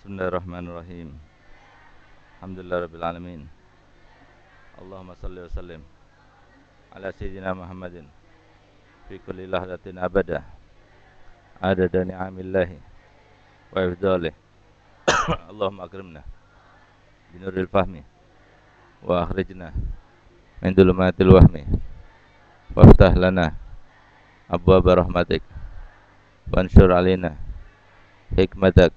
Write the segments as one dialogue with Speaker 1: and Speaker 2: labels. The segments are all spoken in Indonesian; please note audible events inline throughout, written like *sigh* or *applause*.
Speaker 1: Bismillahirrahmanirrahim. Alhamdulillah rabbil alamin. Allahumma salli wa sallim ala sayyidina Muhammadin fi kulli lahdatin abada adada ni'amillahi wa ifdalih. *coughs* Allahumma akrimna binuril fahmi wa akhrijna min dulumatil wahmi waftah lana abwaaba rahmatik wanshur alaina hikmatak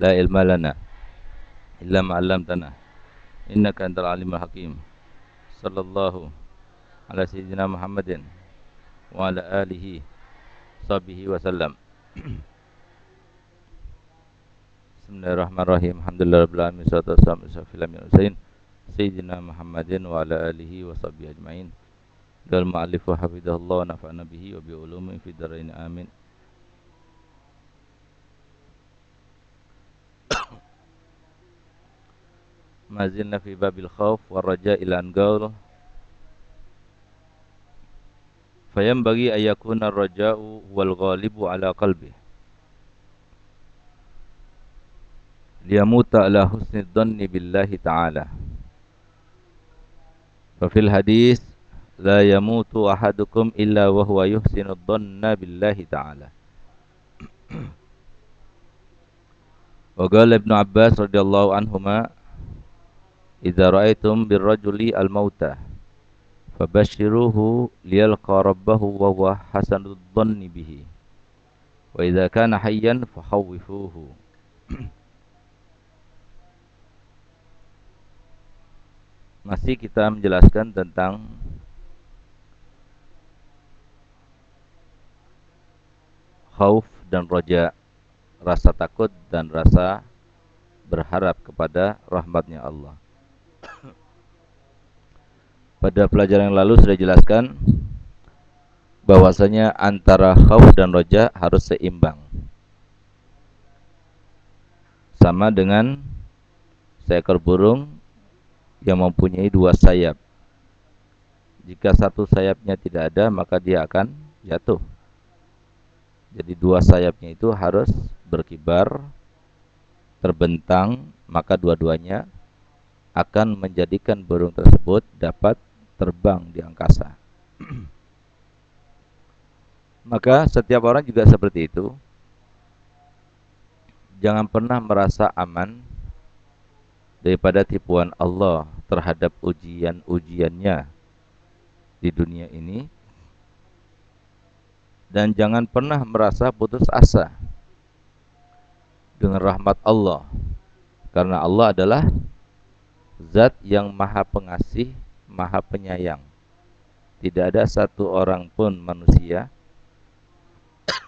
Speaker 1: لا علم لنا إلا ما علمتنا إنك أنت العليم الحكيم. صلى الله على سيدنا محمد وعلى آله صحبه وسلم. بسم الله الرحمن الرحيم الحمد لله رب العالمين والصلاة والسلام على أشرف سيدنا محمد وعلى آله وصحبه أجمعين قال المؤلف حفظه الله ونفعنا به وبعلومه في الدارين آمين ما زلنا في باب الخوف والرجاء إلى أن قال فينبغي أن يكون الرجاء هو الغالب على قلبه. ليموت على حسن الظن بالله تعالى. ففي الحديث لا يموت أحدكم إلا وهو يحسن الظن بالله تعالى. وقال ابن عباس رضي الله عنهما Idza ra'aitum birrajuli al-mauta fabashshiruhu liyalqa rabbahu wa huwa hasanudz dhanni bihi. Wa idza kana hayyan fahawwifuhu. *clears throat* Masih kita menjelaskan tentang khauf dan roja, rasa takut dan rasa berharap kepada rahmatnya Allah. Pada pelajaran yang lalu sudah jelaskan bahwasanya antara khauf dan roja harus seimbang. Sama dengan seekor burung yang mempunyai dua sayap. Jika satu sayapnya tidak ada, maka dia akan jatuh. Jadi dua sayapnya itu harus berkibar, terbentang, maka dua-duanya akan menjadikan burung tersebut dapat terbang di angkasa. *clears throat* Maka setiap orang juga seperti itu. Jangan pernah merasa aman daripada tipuan Allah terhadap ujian-ujiannya di dunia ini. Dan jangan pernah merasa putus asa dengan rahmat Allah. Karena Allah adalah zat yang maha pengasih maha penyayang. Tidak ada satu orang pun manusia *coughs*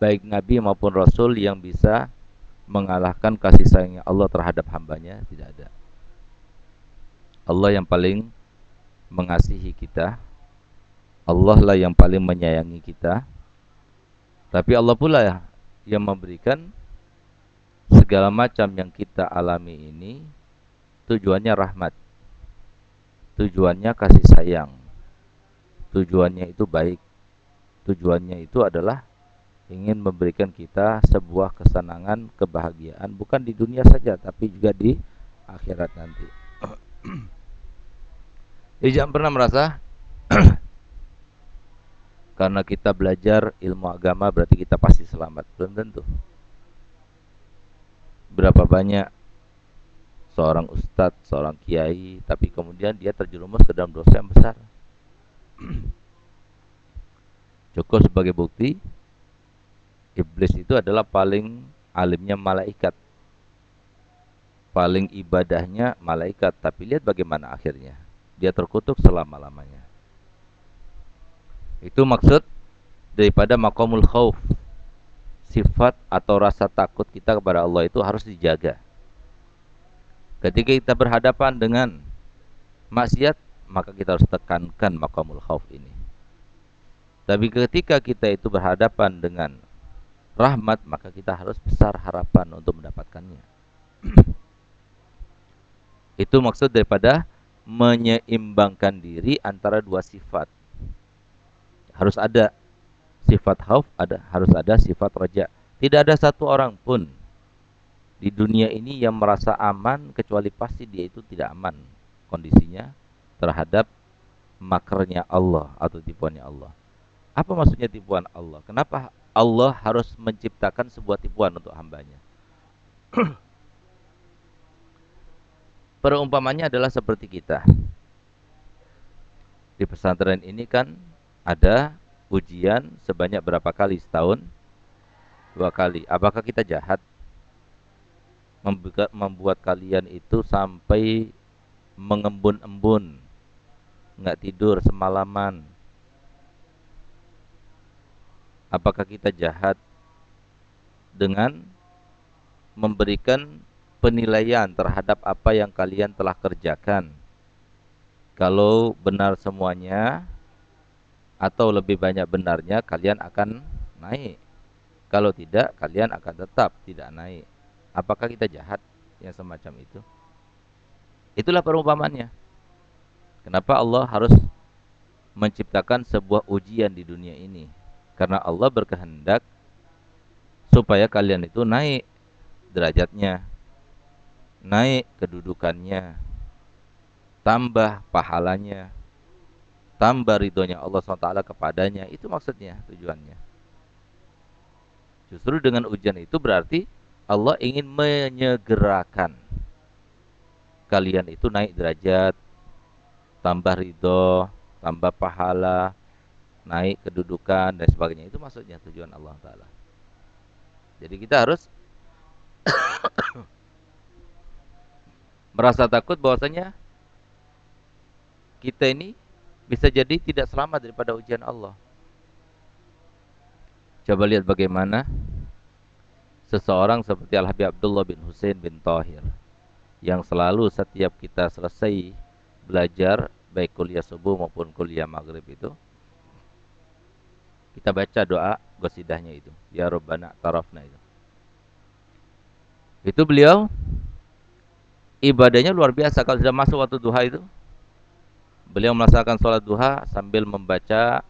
Speaker 1: baik nabi maupun rasul yang bisa mengalahkan kasih sayangnya Allah terhadap hambanya tidak ada. Allah yang paling mengasihi kita. Allah lah yang paling menyayangi kita. Tapi Allah pula yang memberikan segala macam yang kita alami ini tujuannya rahmat tujuannya kasih sayang. Tujuannya itu baik. Tujuannya itu adalah ingin memberikan kita sebuah kesenangan kebahagiaan bukan di dunia saja tapi juga di akhirat nanti. *clears throat* Jadi jangan pernah merasa *clears throat* karena kita belajar ilmu agama berarti kita pasti selamat. Belum tentu. Berapa banyak seorang ustadz, seorang kiai, tapi kemudian dia terjerumus ke dalam dosa yang besar. *clears throat* Cukup sebagai bukti, iblis itu adalah paling alimnya malaikat. Paling ibadahnya malaikat, tapi lihat bagaimana akhirnya. Dia terkutuk selama-lamanya. Itu maksud daripada makomul khauf. sifat atau rasa takut kita kepada Allah itu harus dijaga. Ketika kita berhadapan dengan maksiat, maka kita harus tekankan makamul khauf ini. Tapi ketika kita itu berhadapan dengan rahmat, maka kita harus besar harapan untuk mendapatkannya. *clears throat* itu maksud daripada menyeimbangkan diri antara dua sifat. Harus ada sifat khauf, ada harus ada sifat raja. Tidak ada satu orang pun di dunia ini yang merasa aman kecuali pasti dia itu tidak aman kondisinya terhadap makernya Allah atau tipuannya Allah. Apa maksudnya tipuan Allah? Kenapa Allah harus menciptakan sebuah tipuan untuk hambanya? Perumpamannya adalah seperti kita. Di pesantren ini kan ada ujian sebanyak berapa kali setahun? Dua kali. Apakah kita jahat? Membuat kalian itu sampai mengembun-embun. Nggak tidur semalaman. Apakah kita jahat dengan memberikan penilaian terhadap apa yang kalian telah kerjakan? Kalau benar semuanya, atau lebih banyak benarnya kalian akan naik. Kalau tidak, kalian akan tetap tidak naik. Apakah kita jahat yang semacam itu? Itulah perumpamannya. Kenapa Allah harus menciptakan sebuah ujian di dunia ini? Karena Allah berkehendak supaya kalian itu naik derajatnya, naik kedudukannya, tambah pahalanya, tambah ridhonya Allah SWT kepadanya itu maksudnya tujuannya justru dengan ujian itu berarti Allah ingin menyegerakan. Kalian itu naik derajat tambah ridho tambah pahala naik kedudukan dan sebagainya. Itu maksudnya tujuan Allah Taala. Jadi kita harus *coughs* merasa takut bahwasanya kita ini bisa jadi tidak selamat daripada ujian Allah. Coba lihat bagaimana seseorang seperti Al-Habib Abdullah bin Hussein bin Tahir yang selalu setiap kita selesai belajar baik kuliah subuh maupun kuliah maghrib itu kita baca doa gosidahnya itu ya Rabbana tarafna itu itu beliau ibadahnya luar biasa kalau sudah masuk waktu duha itu Beliau melaksanakan sholat duha sambil membaca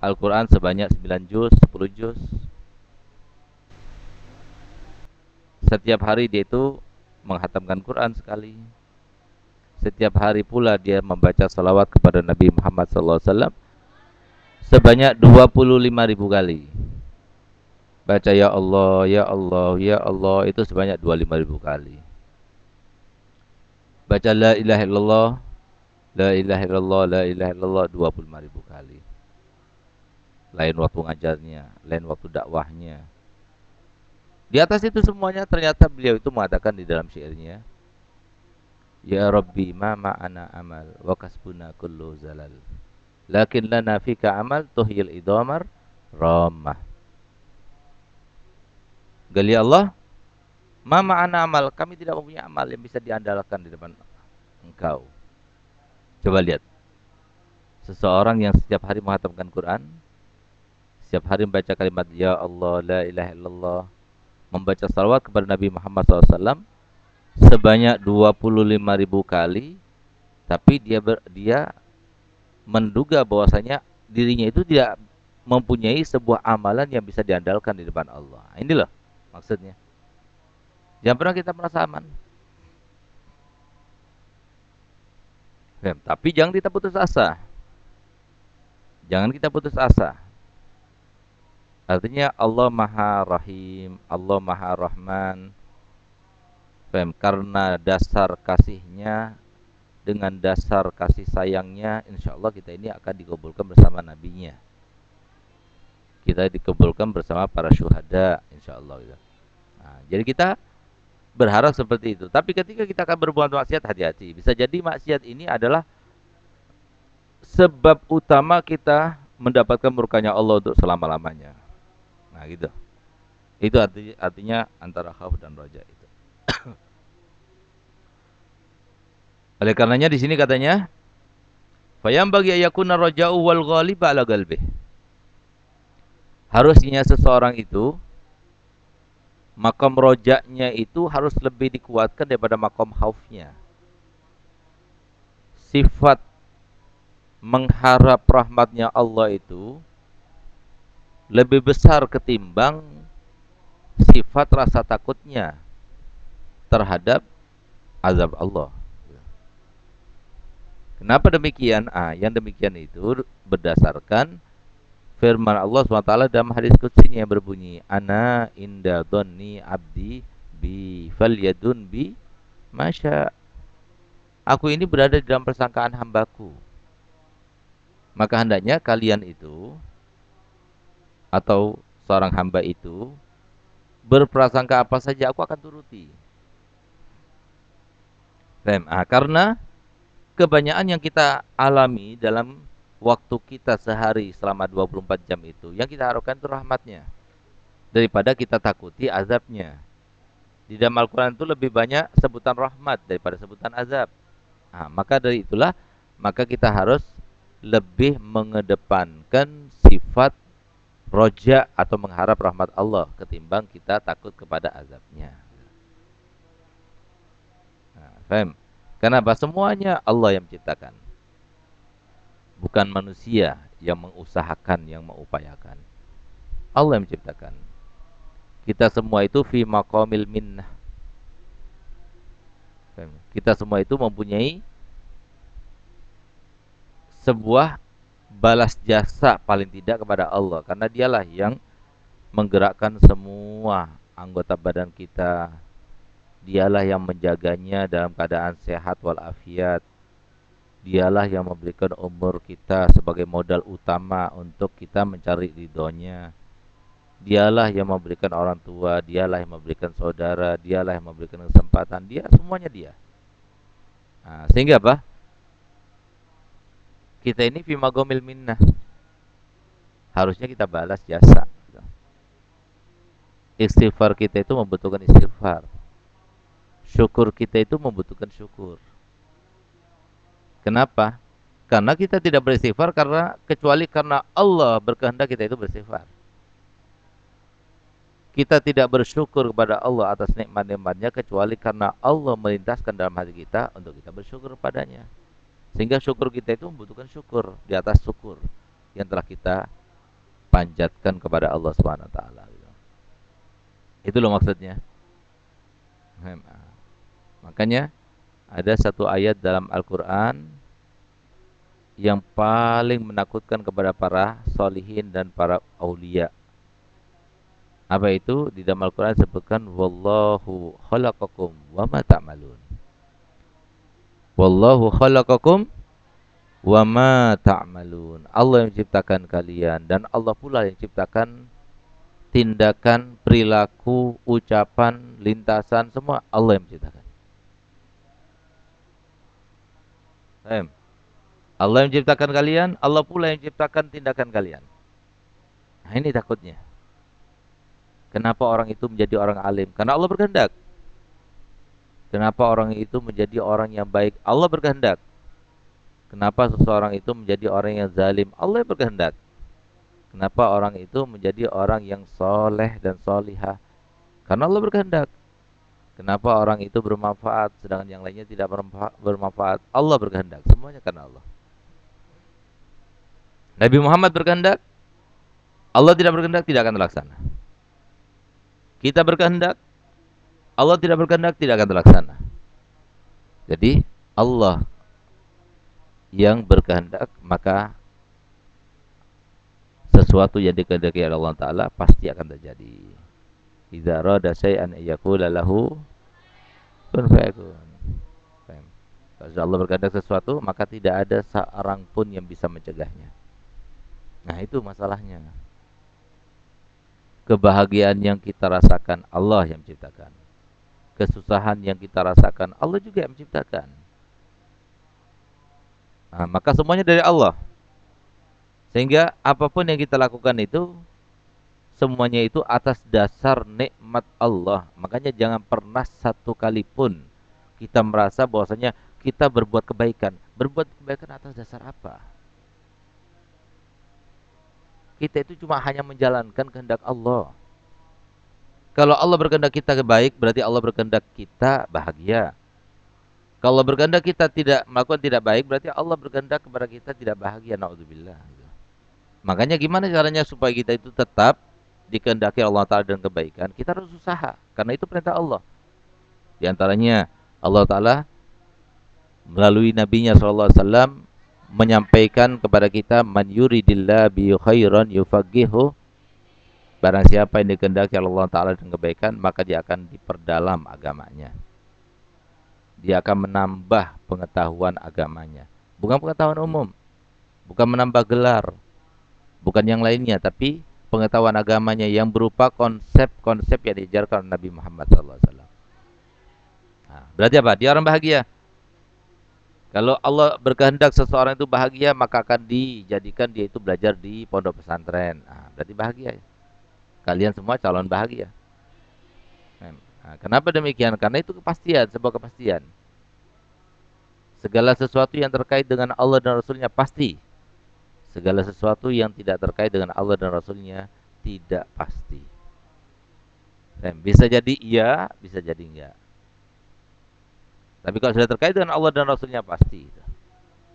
Speaker 1: Al-Quran sebanyak 9 juz, 10 juz. Setiap hari dia itu menghatamkan Quran sekali. Setiap hari pula dia membaca salawat kepada Nabi Muhammad SAW sebanyak 25 ribu kali. Baca ya Allah, ya Allah, ya Allah itu sebanyak 25 ribu kali. Baca la ilaha illallah La ilaha illallah, la ilaha illallah 25 ribu kali. Lain waktu ngajarnya, lain waktu dakwahnya. Di atas itu semuanya ternyata beliau itu mengatakan di dalam syairnya, Ya Rabbi ma ma'ana amal wa kasbuna kullu zalal. Lakin lana fika amal tuhyil idamar ramah. Gali Allah, ma ma'ana amal, kami tidak mempunyai amal yang bisa diandalkan di depan engkau. Coba lihat. Seseorang yang setiap hari menghatamkan Quran, setiap hari membaca kalimat Ya Allah, La ilaha illallah, membaca salawat kepada Nabi Muhammad SAW sebanyak 25 ribu kali, tapi dia ber, dia menduga bahwasanya dirinya itu tidak mempunyai sebuah amalan yang bisa diandalkan di depan Allah. Ini loh maksudnya. Jangan pernah kita merasa aman. Tapi jangan kita putus asa. Jangan kita putus asa. Artinya Allah Maha Rahim, Allah Maha Rahman. Fem, karena dasar kasihnya dengan dasar kasih sayangnya, insya Allah kita ini akan dikabulkan bersama nabinya. Kita dikabulkan bersama para syuhada, insya Allah. Nah, jadi kita berharap seperti itu. Tapi ketika kita akan berbuat maksiat hati-hati. Bisa jadi maksiat ini adalah sebab utama kita mendapatkan murkanya Allah untuk selama-lamanya. Nah, gitu. Itu artinya, artinya antara khauf dan roja itu. *coughs* Oleh karenanya di sini katanya Fayam bagi ayakuna roja'u wal ghalib ala galbih. Harusnya seseorang itu makam rojaknya itu harus lebih dikuatkan daripada makam khaufnya. Sifat mengharap rahmatnya Allah itu lebih besar ketimbang sifat rasa takutnya terhadap azab Allah. Kenapa demikian? Ah, yang demikian itu berdasarkan firman Allah SWT dalam hadis kutsinya yang berbunyi Ana inda dhanni abdi bi falyadun bi masya Aku ini berada dalam persangkaan hambaku Maka hendaknya kalian itu Atau seorang hamba itu Berprasangka apa saja aku akan turuti. Ah, karena kebanyakan yang kita alami dalam waktu kita sehari selama 24 jam itu yang kita harapkan itu rahmatnya. Daripada kita takuti azabnya. Di dalam Al-Quran itu lebih banyak sebutan rahmat daripada sebutan azab. Nah, maka dari itulah maka kita harus lebih mengedepankan sifat roja atau mengharap rahmat Allah ketimbang kita takut kepada azabnya. Nah, Kenapa? Semuanya Allah yang menciptakan. Bukan manusia yang mengusahakan, yang mengupayakan. Allah yang menciptakan. Kita semua itu fi maqamil minnah. Kita semua itu mempunyai sebuah balas jasa paling tidak kepada Allah karena dialah yang menggerakkan semua anggota badan kita, Dialah yang menjaganya dalam keadaan sehat walafiat. Dialah yang memberikan umur kita sebagai modal utama untuk kita mencari ridhonya. Dialah yang memberikan orang tua, dialah yang memberikan saudara, dialah yang memberikan kesempatan, dia semuanya dia. Nah, sehingga apa? Kita ini fimagomil minnah. Harusnya kita balas jasa. Istighfar kita itu membutuhkan istighfar syukur kita itu membutuhkan syukur. Kenapa? Karena kita tidak beristighfar karena kecuali karena Allah berkehendak kita itu beristighfar. Kita tidak bersyukur kepada Allah atas nikmat-nikmatnya kecuali karena Allah melintaskan dalam hati kita untuk kita bersyukur padanya. Sehingga syukur kita itu membutuhkan syukur di atas syukur yang telah kita panjatkan kepada Allah wa taala. Itu loh maksudnya. Makanya ada satu ayat dalam Al-Quran yang paling menakutkan kepada para solihin dan para aulia. Apa itu? Di dalam Al-Quran disebutkan Wallahu khalaqakum wa ma ta'malun. Wallahu khalaqakum wa ma ta'malun. Allah yang menciptakan kalian dan Allah pula yang menciptakan tindakan, perilaku, ucapan, lintasan semua Allah yang menciptakan. Allah yang menciptakan kalian, Allah pula yang menciptakan tindakan kalian. Nah ini takutnya. Kenapa orang itu menjadi orang alim? Karena Allah berkehendak. Kenapa orang itu menjadi orang yang baik? Allah berkehendak. Kenapa seseorang itu menjadi orang yang zalim? Allah berkehendak. Kenapa orang itu menjadi orang yang soleh dan solihah? Karena Allah berkehendak. Kenapa orang itu bermanfaat sedangkan yang lainnya tidak bermanfaat? Allah berkehendak, semuanya karena Allah. Nabi Muhammad berkehendak, Allah tidak berkehendak tidak akan terlaksana. Kita berkehendak, Allah tidak berkehendak tidak akan terlaksana. Jadi Allah yang berkehendak maka sesuatu yang dikehendaki oleh Allah Taala pasti akan terjadi. Idza rada syai'an yaqula lahu kun fayakun. Kalau Allah berkehendak sesuatu, maka tidak ada seorang pun yang bisa mencegahnya. Nah, itu masalahnya. Kebahagiaan yang kita rasakan Allah yang menciptakan. Kesusahan yang kita rasakan Allah juga yang menciptakan. Nah, maka semuanya dari Allah. Sehingga apa pun yang kita lakukan itu semuanya itu atas dasar nikmat Allah. Makanya jangan pernah satu kali pun kita merasa bahwasanya kita berbuat kebaikan. Berbuat kebaikan atas dasar apa? Kita itu cuma hanya menjalankan kehendak Allah. Kalau Allah berkehendak kita baik, berarti Allah berkehendak kita bahagia. Kalau berkehendak kita tidak melakukan tidak baik, berarti Allah berkehendak kepada kita tidak bahagia. Naudzubillah. Makanya gimana caranya supaya kita itu tetap dikehendaki Allah Ta'ala dengan kebaikan? Kita harus usaha. Karena itu perintah Allah. Di antaranya Allah Ta'ala melalui nabinya SAW menyampaikan kepada kita man yuridillah bi khairan yufaqihu barang siapa yang dikehendaki Allah Ta'ala dengan kebaikan maka dia akan diperdalam agamanya dia akan menambah pengetahuan agamanya. Bukan pengetahuan umum, bukan menambah gelar, bukan yang lainnya, tapi pengetahuan agamanya yang berupa konsep-konsep yang diajarkan Nabi Muhammad SAW. Nah, berarti apa? Dia orang bahagia. Kalau Allah berkehendak seseorang itu bahagia, maka akan dijadikan dia itu belajar di pondok pesantren. Nah, berarti bahagia. Kalian semua calon bahagia. Nah, kenapa demikian? Karena itu kepastian, sebuah kepastian. Segala sesuatu yang terkait dengan Allah dan Rasulnya pasti. Segala sesuatu yang tidak terkait dengan Allah dan Rasulnya tidak pasti. Bisa jadi iya, bisa jadi enggak. Tapi kalau sudah terkait dengan Allah dan Rasulnya pasti.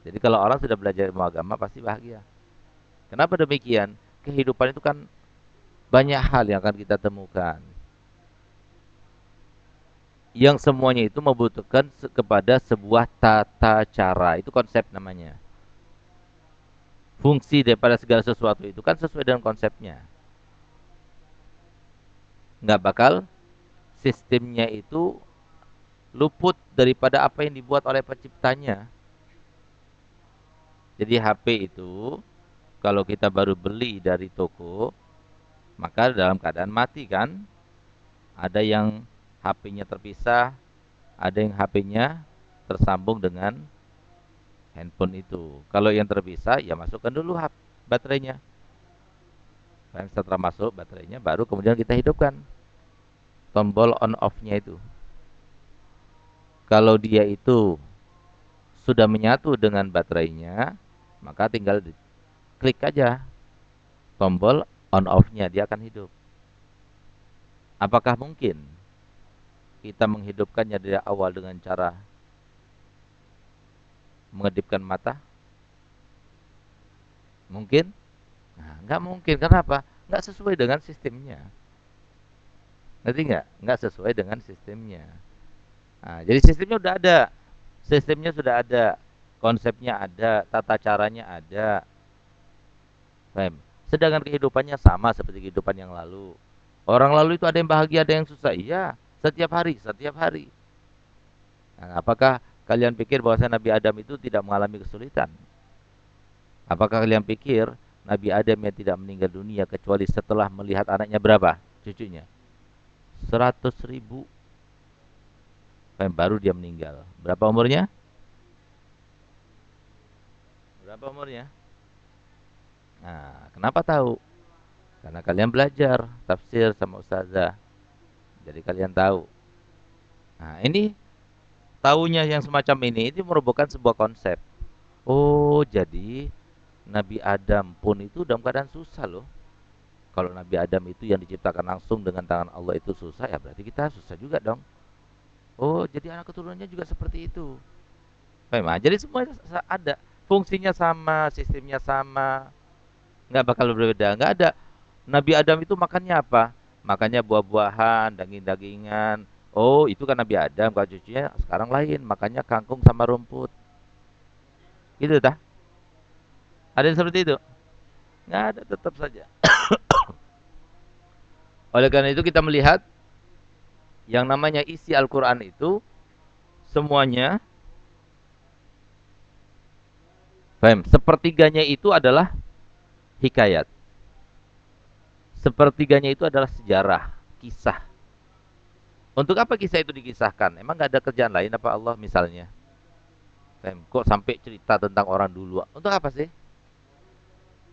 Speaker 1: Jadi kalau orang sudah belajar agama pasti bahagia. Kenapa demikian? Kehidupan itu kan banyak hal yang akan kita temukan yang semuanya itu membutuhkan kepada sebuah tata cara. Itu konsep namanya. Fungsi daripada segala sesuatu itu kan sesuai dengan konsepnya. Nggak bakal sistemnya itu luput daripada apa yang dibuat oleh penciptanya. Jadi HP itu kalau kita baru beli dari toko, maka dalam keadaan mati kan? Ada yang HP-nya terpisah, ada yang HP-nya tersambung dengan handphone itu. Kalau yang terpisah, ya masukkan dulu baterainya. Dan setelah masuk baterainya, baru kemudian kita hidupkan tombol on off-nya itu. Kalau dia itu sudah menyatu dengan baterainya, maka tinggal klik aja tombol on off-nya, dia akan hidup. Apakah mungkin kita menghidupkannya dari awal dengan cara mengedipkan mata? Mungkin? Nah, nggak mungkin. Kenapa? Nggak sesuai dengan sistemnya. Ngerti nggak? Nggak sesuai dengan sistemnya. Nah, jadi sistemnya sudah ada. Sistemnya sudah ada. Konsepnya ada. Tata caranya ada. Faham? Sedangkan kehidupannya sama seperti kehidupan yang lalu. Orang lalu itu ada yang bahagia, ada yang susah. Iya. Setiap hari, setiap hari. Nah, apakah kalian pikir bahwa Nabi Adam itu tidak mengalami kesulitan? Apakah kalian pikir Nabi Adam yang tidak meninggal dunia kecuali setelah melihat anaknya berapa? Cucunya. Seratus ribu. Baru dia meninggal. Berapa umurnya? Berapa umurnya? Nah, kenapa tahu? Karena kalian belajar tafsir sama ustazah. Jadi kalian tahu. Nah, ini tahunya yang semacam ini itu merupakan sebuah konsep. Oh, jadi Nabi Adam pun itu dalam keadaan susah loh. Kalau Nabi Adam itu yang diciptakan langsung dengan tangan Allah itu susah, ya berarti kita susah juga dong. Oh, jadi anak keturunannya juga seperti itu. Memang, jadi semuanya ada. Fungsinya sama, sistemnya sama. Nggak bakal berbeda. Nggak ada. Nabi Adam itu makannya apa? makanya buah-buahan, daging-dagingan. Oh, itu kan Nabi Adam, kalau cucunya sekarang lain, makanya kangkung sama rumput. Gitu dah. Ada yang seperti itu? Nggak ada, tetap saja. *coughs* Oleh karena itu kita melihat yang namanya isi Al-Quran itu semuanya Faham? Sepertiganya itu adalah hikayat. Sepertiganya itu adalah sejarah, kisah. Untuk apa kisah itu dikisahkan? Emang gak ada kerjaan lain apa Allah misalnya? Kok sampai cerita tentang orang dulu? Untuk apa sih?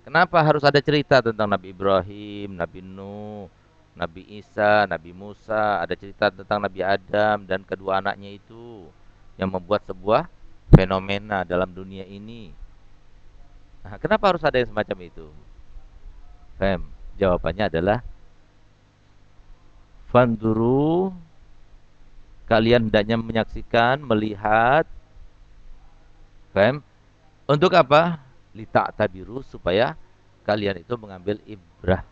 Speaker 1: Kenapa harus ada cerita tentang Nabi Ibrahim, Nabi Nuh, Nabi Isa, Nabi Musa, ada cerita tentang Nabi Adam dan kedua anaknya itu yang membuat sebuah fenomena dalam dunia ini. Nah, kenapa harus ada yang semacam itu? Fem, jawabannya adalah Fanduru kalian hendaknya menyaksikan, melihat Fem, untuk apa? Lita tabiru supaya kalian itu mengambil ibrah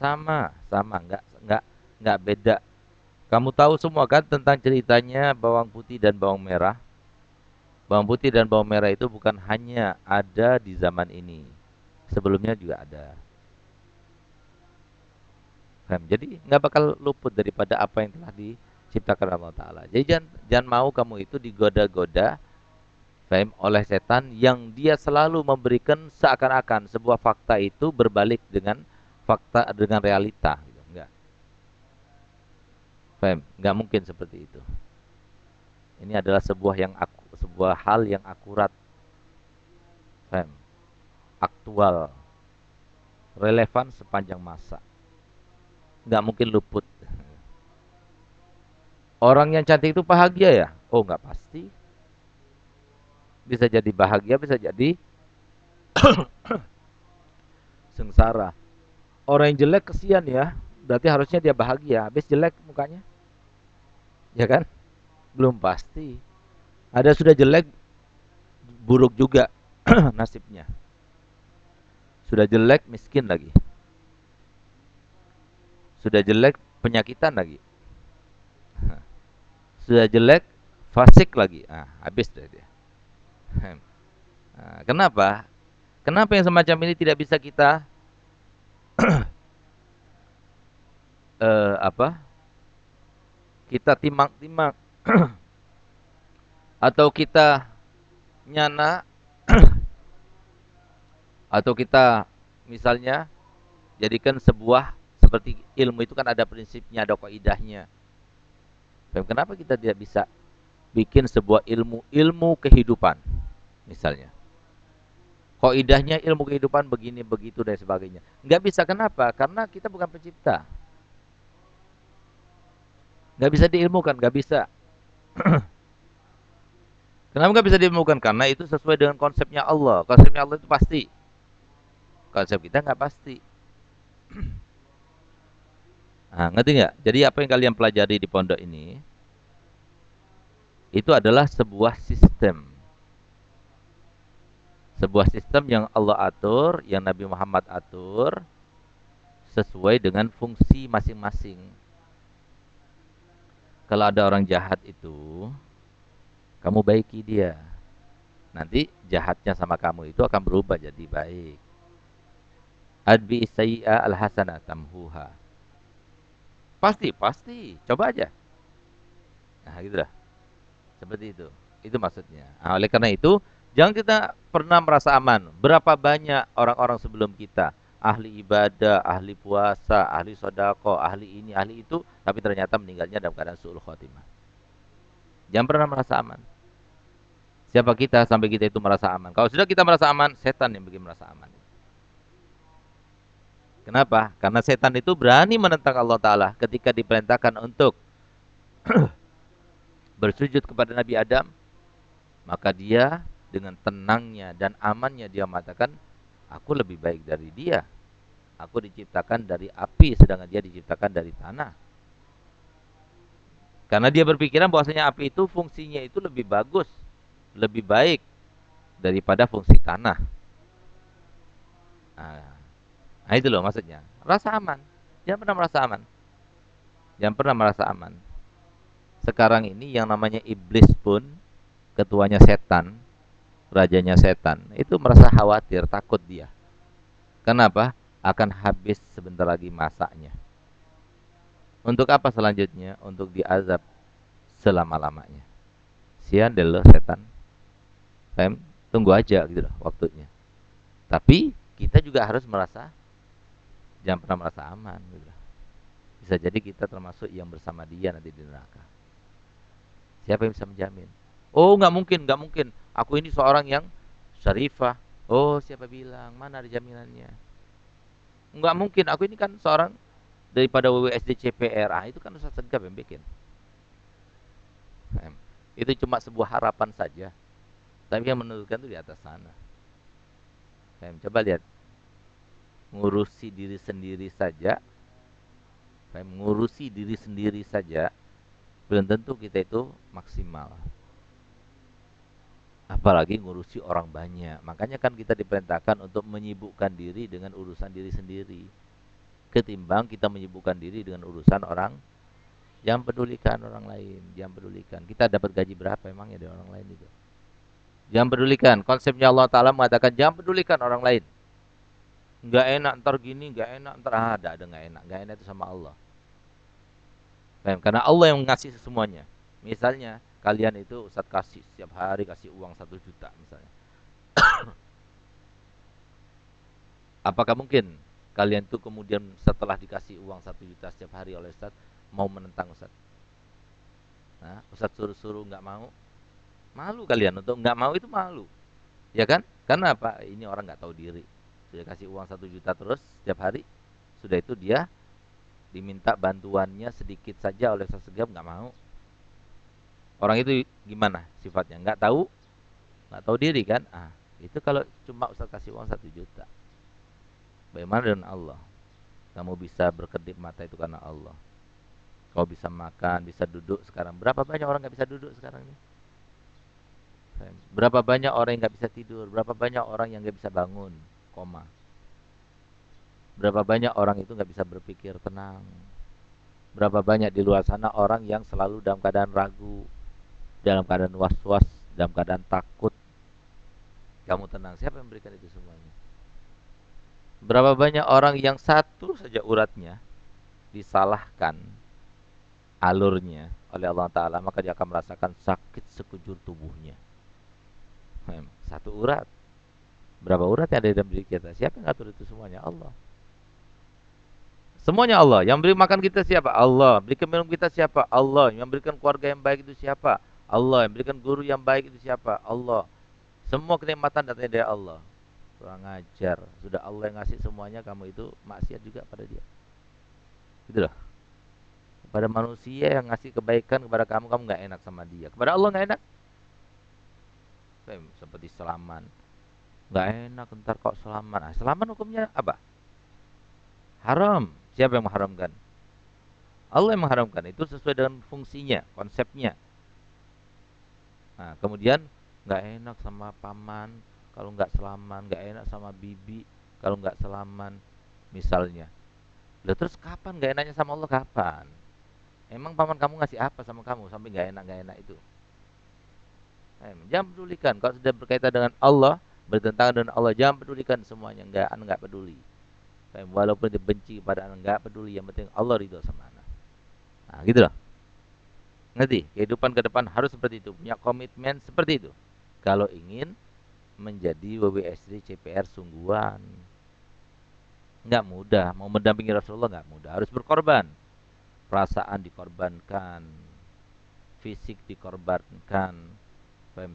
Speaker 1: sama, sama, enggak enggak enggak beda. Kamu tahu semua kan tentang ceritanya bawang putih dan bawang merah? Bawang putih dan bawang merah itu bukan hanya ada di zaman ini. Sebelumnya juga ada. Jadi nggak bakal luput daripada apa yang telah diciptakan Allah Taala. Jadi jangan jangan mau kamu itu digoda-goda oleh setan yang dia selalu memberikan seakan-akan sebuah fakta itu berbalik dengan fakta dengan realita gitu. enggak Faham? enggak mungkin seperti itu ini adalah sebuah yang aku, sebuah hal yang akurat. Faham? aktual. Relevan sepanjang masa. Enggak mungkin luput. Orang yang cantik itu bahagia ya? Oh enggak pasti. Bisa jadi bahagia bisa jadi *coughs* sengsara. Orang yang jelek kesian ya. Berarti harusnya dia bahagia. Habis jelek mukanya. Ya kan belum pasti. Ada sudah jelek buruk juga *clears throat* nasibnya. Sudah jelek miskin lagi. Sudah jelek penyakitan lagi. *laughs* Sudah jelek fasik lagi. Ah habis deh dia. Nah, *laughs* kenapa? Kenapa yang semacam ini tidak bisa kita uh, *clears throat* apa? Kita timang-timang *clears throat* atau kita nyana *clears throat* atau kita misalnya jadikan sebuah seperti ilmu itu kan ada prinsipnya, ada kaidahnya. Kenapa kita tidak bisa bikin sebuah ilmu ilmu kehidupan misalnya? Kaidahnya ilmu kehidupan begini begitu dan sebagainya. Enggak bisa kenapa? Karena kita bukan pencipta. Enggak bisa diilmukan, enggak bisa. *clears throat* Kenapa enggak bisa diilmukan? Karena itu sesuai dengan konsepnya Allah. Konsepnya Allah itu pasti. Konsep kita enggak pasti. *clears throat* Nah, ngerti nggak? Jadi apa yang kalian pelajari di pondok ini itu adalah sebuah sistem sebuah sistem yang Allah atur, yang Nabi Muhammad atur sesuai dengan fungsi masing-masing. Kalau ada orang jahat itu, kamu baiki dia. Nanti jahatnya sama kamu itu akan berubah jadi baik. Adbi sayyi'a al-hasanah tamhuha. Pasti, pasti. Coba aja. Nah, gitu lah. Seperti itu. Itu maksudnya. Nah, oleh karena itu, Jangan kita pernah merasa aman. Berapa banyak orang-orang sebelum kita ahli ibadah, ahli puasa, ahli sodako, ahli ini, ahli itu, tapi ternyata meninggalnya dalam keadaan suul khotimah. Jangan pernah merasa aman. Siapa kita sampai kita itu merasa aman? Kalau sudah kita merasa aman, setan yang bikin merasa aman. Kenapa? Karena setan itu berani menentang Allah Ta'ala ketika diperintahkan untuk *clears throat* bersujud kepada Nabi Adam, maka dia dengan tenangnya dan amannya dia mengatakan, aku lebih baik dari dia. Aku diciptakan dari api sedangkan dia diciptakan dari tanah. Karena dia berpikiran bahwasanya api itu fungsinya itu lebih bagus, lebih baik daripada fungsi tanah. Nah, nah itu loh maksudnya. Rasa aman. Jangan pernah merasa aman. Jangan pernah merasa aman. Sekarang ini yang namanya iblis pun ketuanya setan rajanya setan itu merasa khawatir, takut dia. Kenapa? Akan habis sebentar lagi masaknya. Untuk apa selanjutnya? Untuk diazab selama-lamanya. Sian deh setan. Tem, tunggu aja gitu loh waktunya. Tapi kita juga harus merasa jangan pernah merasa aman gitu. Bisa jadi kita termasuk yang bersama dia nanti di neraka. Siapa yang bisa menjamin? Oh, nggak mungkin, nggak mungkin. Aku ini seorang yang syarifah, Oh, siapa bilang? Mana ada jaminannya? Enggak mungkin. Aku ini kan seorang daripada WWSD CPR. Ah, itu kan Ustaz Segap yang bikin. Itu cuma sebuah harapan saja. Tapi yang menurutkan itu di atas sana. Coba lihat. Ngurusi diri sendiri saja. Ngurusi diri sendiri saja. Belum tentu kita itu maksimal. Apalagi ngurusi orang banyak. Makanya kan kita diperintahkan untuk menyibukkan diri dengan urusan diri sendiri ketimbang kita menyibukkan diri dengan urusan orang yang pedulikan orang lain, yang pedulikan. Kita dapat gaji berapa emang ya dari orang lain itu? Jangan pedulikan. Konsepnya Allah Ta'ala mengatakan jangan pedulikan orang lain. Enggak enak ntar gini, enggak enak ntar ah, ada ada enggak enak. Enggak enak itu sama Allah. Karena Allah yang ngasih semuanya. Misalnya kalian itu Ustaz kasih setiap hari kasih uang satu juta misalnya. *coughs* Apakah mungkin kalian tuh kemudian setelah dikasih uang satu juta setiap hari oleh Ustaz mau menentang Ustaz nah, Ustaz suruh-suruh nggak mau? Malu kalian untuk nggak mau itu malu. Ya kan? Karena apa? Ini orang nggak tahu diri. Sudah kasih uang satu juta terus setiap hari sudah itu dia diminta bantuannya sedikit saja oleh Ustaz Segap nggak mau orang itu gimana sifatnya nggak tahu nggak tahu diri kan ah itu kalau cuma Ustaz kasih uang satu juta Bagaimana dengan Allah? Kamu bisa berkedip mata itu karena Allah. Kau bisa makan, bisa duduk sekarang. Berapa banyak orang nggak bisa duduk sekarang ini? Berapa banyak orang yang nggak bisa tidur? Berapa banyak orang yang nggak bisa bangun? Koma. Berapa banyak orang itu nggak bisa berpikir tenang? Berapa banyak di luar sana orang yang selalu dalam keadaan ragu, dalam keadaan was-was, dalam keadaan takut. Kamu tenang, siapa yang memberikan itu semuanya? Berapa banyak orang yang satu saja uratnya disalahkan alurnya oleh Allah Ta'ala maka dia akan merasakan sakit sekujur tubuhnya. Satu urat. Berapa urat yang ada dalam diri kita? Siapa yang ngatur itu semuanya? Allah. Semuanya Allah. Yang beri makan kita siapa? Allah. Berikan minum kita siapa? Allah. Yang berikan keluarga yang baik itu siapa Allah yang berikan guru yang baik itu siapa? Allah. Semua kenikmatan datangnya dari Allah. Kurang ajar. Sudah Allah yang ngasih semuanya kamu itu maksiat juga pada dia. Gitu loh. Kepada manusia yang ngasih kebaikan kepada kamu kamu nggak enak sama dia. Kepada Allah nggak enak? Seperti selaman. Nggak enak ntar kok selaman. Nah, selaman hukumnya apa? Haram. Siapa yang mengharamkan? Allah yang mengharamkan. Itu sesuai dengan fungsinya konsepnya nah kemudian nggak enak sama paman kalau nggak selaman nggak enak sama bibi kalau nggak selaman misalnya. Lalu terus kapan nggak enaknya sama Allah? Kapan? Emang paman kamu ngasih apa sama kamu sampai nggak enak nggak enak itu? Eh, jangan pedulikan. Kalau sudah berkaitan dengan Allah bertentangan dengan Allah jangan pedulikan semuanya. Nggak nggak peduli. Walaupun dibenci pada anda nggak peduli. Yang penting Allah ridho sama anda. Nah gitu loh ngerti kehidupan ke depan harus seperti itu punya komitmen seperti itu kalau ingin menjadi WWSD CPR sungguhan. Nggak mudah, mau mendampingi Rasulullah nggak mudah, harus berkorban. Perasaan dikorbankan, fisik dikorbankan,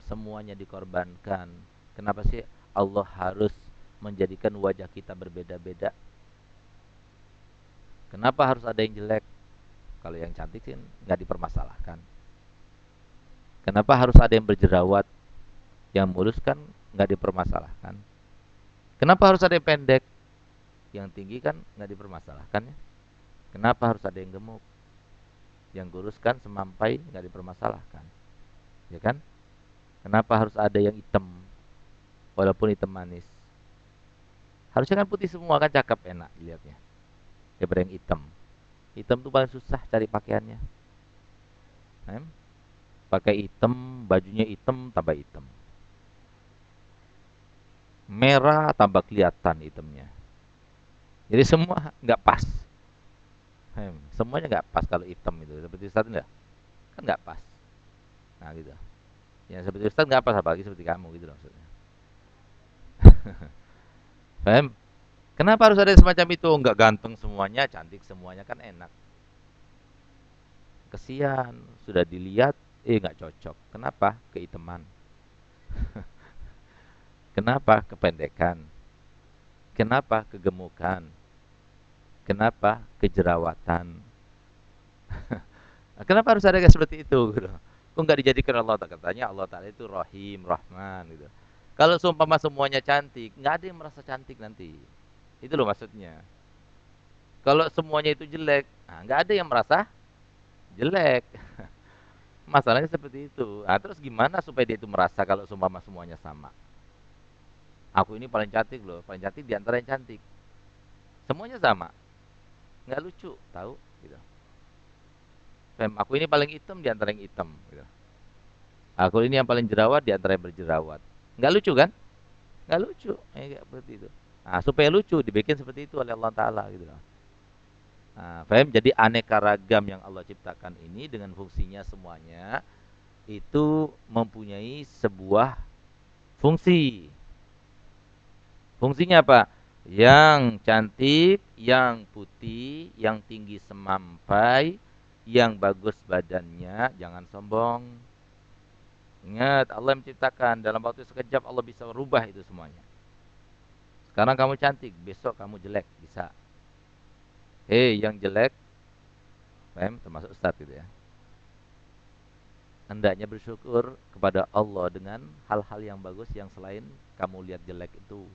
Speaker 1: semuanya dikorbankan. Kenapa sih Allah harus menjadikan wajah kita berbeda-beda? Kenapa harus ada yang jelek? Kalau yang cantik sih nggak dipermasalahkan. Kenapa harus ada yang berjerawat? Yang mulus kan nggak dipermasalahkan. Kenapa harus ada yang pendek? Yang tinggi kan nggak dipermasalahkan ya. Kenapa harus ada yang gemuk? Yang kurus kan semampai nggak dipermasalahkan. Ya kan? Kenapa harus ada yang hitam? Walaupun hitam manis. Harusnya kan putih semua kan cakep enak dilihatnya. Daripada yang hitam. Hitam tuh paling susah cari pakaiannya. Pakai hitam, bajunya hitam, tambah hitam merah tambah kelihatan itemnya. Jadi semua nggak pas. Semuanya nggak pas kalau hitam itu. Seperti Ustaz enggak? Kan nggak pas. Nah gitu. Yang seperti Ustaz nggak pas apalagi seperti kamu gitu maksudnya. *laughs* Paham? Kenapa harus ada semacam itu? Enggak ganteng semuanya, cantik semuanya kan enak. Kesian, sudah dilihat, eh nggak cocok. Kenapa? Keiteman. *laughs* Kenapa kependekan? Kenapa kegemukan? Kenapa kejerawatan? *laughs* Kenapa harus ada seperti itu? *laughs* Kok nggak dijadikan Allah Ta'ala? Katanya Allah Ta'ala itu Rahim, Rahman. Gitu. Kalau seumpama semuanya cantik, nggak ada yang merasa cantik nanti. Itu loh maksudnya. Kalau semuanya itu jelek, nah, nggak ada yang merasa jelek. *laughs* Masalahnya seperti itu. Nah, terus gimana supaya dia itu merasa kalau seumpama semuanya sama? Aku ini paling cantik loh, paling cantik di antara yang cantik. Semuanya sama. Nggak lucu, tahu? Gitu. Fem, aku ini paling hitam di antara yang hitam. Gitu. Aku ini yang paling jerawat di antara yang berjerawat. Nggak lucu kan? Nggak lucu. Ya, seperti itu. Nah, supaya lucu dibikin seperti itu oleh Allah Taala gitu loh. Nah? Jadi aneka ragam yang Allah ciptakan ini dengan fungsinya semuanya itu mempunyai sebuah fungsi. Fungsinya apa? Yang cantik, yang putih, yang tinggi semampai, yang bagus badannya, jangan sombong. Ingat, Allah menciptakan dalam waktu sekejap Allah bisa merubah itu semuanya. Sekarang kamu cantik, besok kamu jelek, bisa. Hei, yang jelek, paham termasuk Ustaz gitu ya. Hendaknya bersyukur kepada Allah dengan hal-hal yang bagus yang selain kamu lihat jelek itu.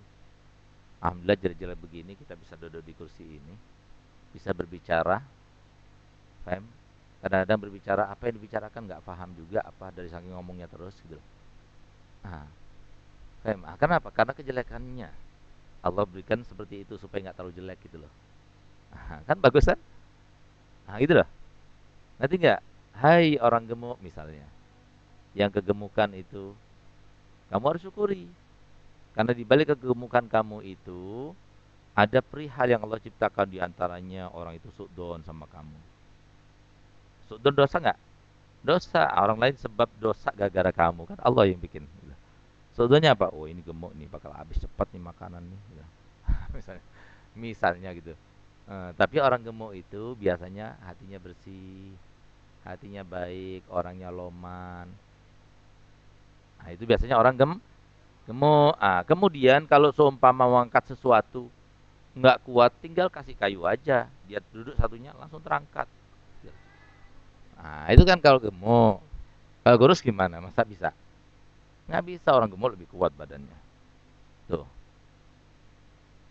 Speaker 1: Alhamdulillah jelek-jelek begini kita bisa duduk di kursi ini. Bisa berbicara. Faham? Kadang-kadang berbicara apa yang dibicarakan nggak paham juga apa dari saking ngomongnya terus gitu. Nah, faham? Ah, kenapa? Karena kejelekannya. Allah berikan seperti itu supaya nggak terlalu jelek gitu loh. Kan bagus kan? Nah, gitu loh. Nanti nggak? Hai orang gemuk misalnya. Yang kegemukan itu kamu harus syukuri karena di balik kegemukan kamu itu ada perihal yang Allah ciptakan di antaranya orang itu sudon sama kamu. Sudon dosa nggak? Dosa. Orang lain sebab dosa gara-gara kamu kan Allah yang bikin. Sudonnya apa? Oh ini gemuk nih bakal habis cepat nih makanan nih. *laughs* misalnya, misalnya gitu. Uh, tapi orang gemuk itu biasanya hatinya bersih, hatinya baik, orangnya loman. Nah, itu biasanya orang gemuk Kemu, ah, kemudian kalau seumpama mengangkat sesuatu nggak kuat, tinggal kasih kayu aja. Dia duduk satunya langsung terangkat. Nah, itu kan kalau gemuk. Kalau kurus gimana? Masa bisa? Nggak bisa orang gemuk lebih kuat badannya. Tuh.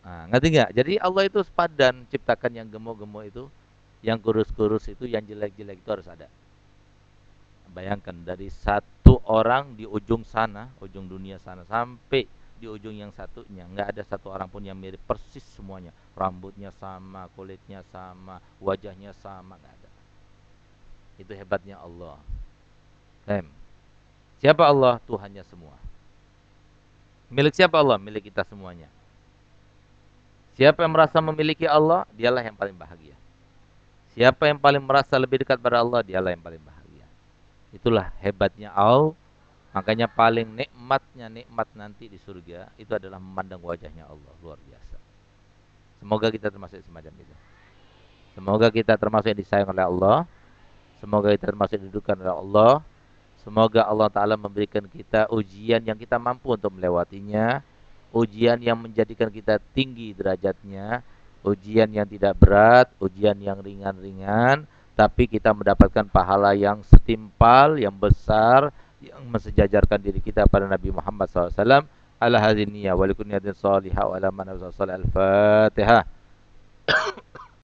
Speaker 1: Nah, ngerti nggak? Jadi Allah itu sepadan ciptakan yang gemuk-gemuk itu, yang kurus-kurus itu, yang jelek-jelek itu harus ada. Bayangkan dari satu orang di ujung sana, ujung dunia sana sampai di ujung yang satunya nggak ada satu orang pun yang mirip persis semuanya. Rambutnya sama, kulitnya sama, wajahnya sama, nggak ada. Itu hebatnya Allah. Hem. Siapa Allah? Tuhannya semua. Milik siapa Allah? Milik kita semuanya. Siapa yang merasa memiliki Allah, dialah yang paling bahagia. Siapa yang paling merasa lebih dekat pada Allah, dialah yang paling bahagia. Itulah hebatnya Allah. Makanya paling nikmatnya nikmat nanti di surga itu adalah memandang wajahnya Allah luar biasa. Semoga kita termasuk semacam itu. Semoga kita termasuk yang disayang oleh Allah. Semoga kita termasuk didudukan oleh Allah. Semoga Allah Ta'ala memberikan kita ujian yang kita mampu untuk melewatinya. Ujian yang menjadikan kita tinggi derajatnya. Ujian yang tidak berat, ujian yang ringan-ringan tapi kita mendapatkan pahala yang setimpal, yang besar, yang mensejajarkan diri kita pada Nabi Muhammad SAW. Ala hadhihi niyya wa likulli niyatin salihah wa ala al-Fatihah.